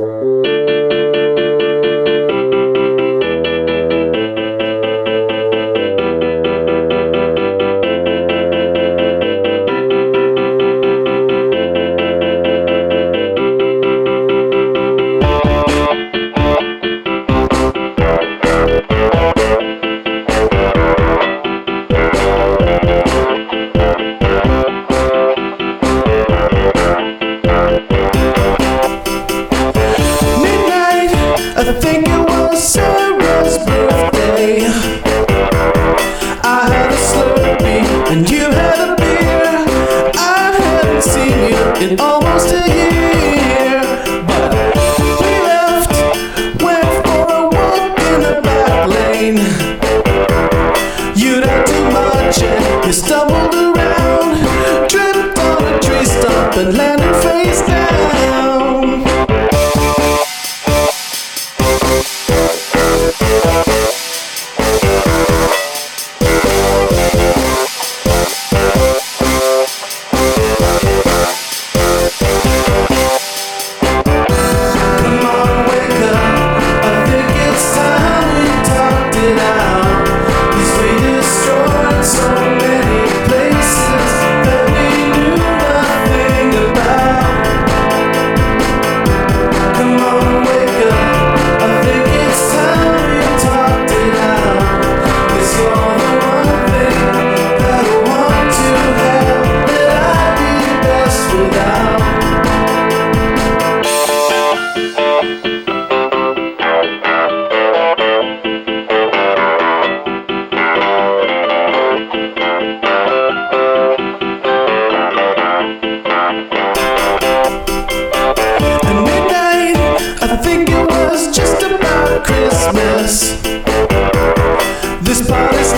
Música This loud